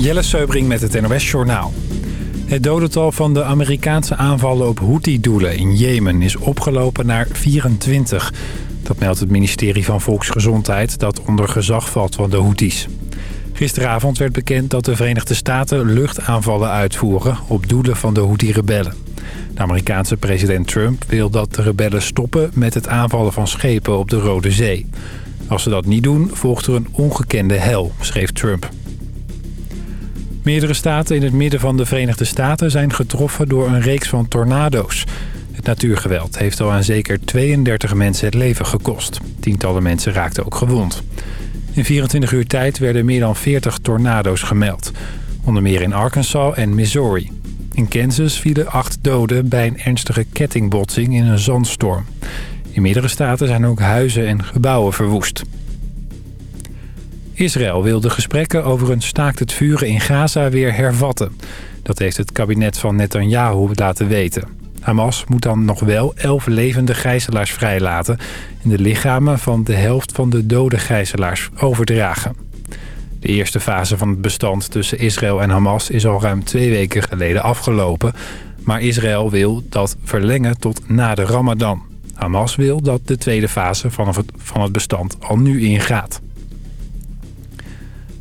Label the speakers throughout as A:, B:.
A: Jelle Seubring met het NOS Journaal. Het dodental van de Amerikaanse aanvallen op Houthi-doelen in Jemen is opgelopen naar 24. Dat meldt het ministerie van Volksgezondheid dat onder gezag valt van de Houthis. Gisteravond werd bekend dat de Verenigde Staten luchtaanvallen uitvoeren op doelen van de Houthi-rebellen. De Amerikaanse president Trump wil dat de rebellen stoppen met het aanvallen van schepen op de Rode Zee. Als ze dat niet doen, volgt er een ongekende hel, schreef Trump. Meerdere staten in het midden van de Verenigde Staten zijn getroffen door een reeks van tornado's. Het natuurgeweld heeft al aan zeker 32 mensen het leven gekost. Tientallen mensen raakten ook gewond. In 24 uur tijd werden meer dan 40 tornado's gemeld. Onder meer in Arkansas en Missouri. In Kansas vielen acht doden bij een ernstige kettingbotsing in een zandstorm. In meerdere staten zijn ook huizen en gebouwen verwoest. Israël wil de gesprekken over een staakt het vuren in Gaza weer hervatten. Dat heeft het kabinet van Netanyahu laten weten. Hamas moet dan nog wel elf levende gijzelaars vrijlaten... en de lichamen van de helft van de dode gijzelaars overdragen. De eerste fase van het bestand tussen Israël en Hamas is al ruim twee weken geleden afgelopen... maar Israël wil dat verlengen tot na de Ramadan. Hamas wil dat de tweede fase van het, van het bestand al nu ingaat.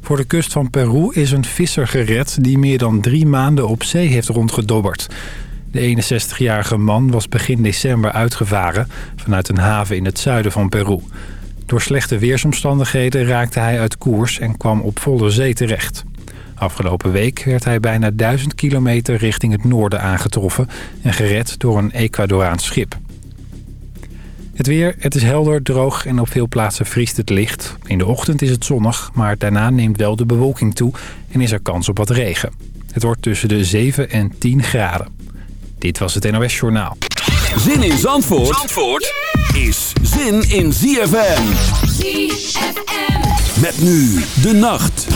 A: Voor de kust van Peru is een visser gered die meer dan drie maanden op zee heeft rondgedobberd. De 61-jarige man was begin december uitgevaren vanuit een haven in het zuiden van Peru. Door slechte weersomstandigheden raakte hij uit koers en kwam op volle zee terecht. Afgelopen week werd hij bijna 1000 kilometer richting het noorden aangetroffen... en gered door een Ecuadoraans schip. Het weer, het is helder, droog en op veel plaatsen vriest het licht. In de ochtend is het zonnig, maar daarna neemt wel de bewolking toe... en is er kans op wat regen. Het wordt tussen de 7 en 10 graden. Dit was het NOS Journaal.
B: Zin in Zandvoort, Zandvoort is zin in ZFM. ZFM. Met nu de nacht.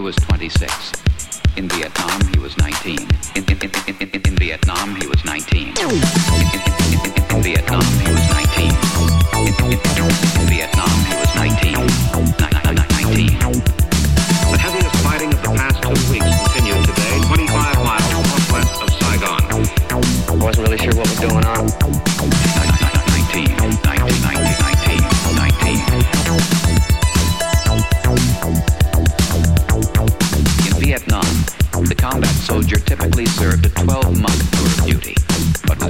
C: Was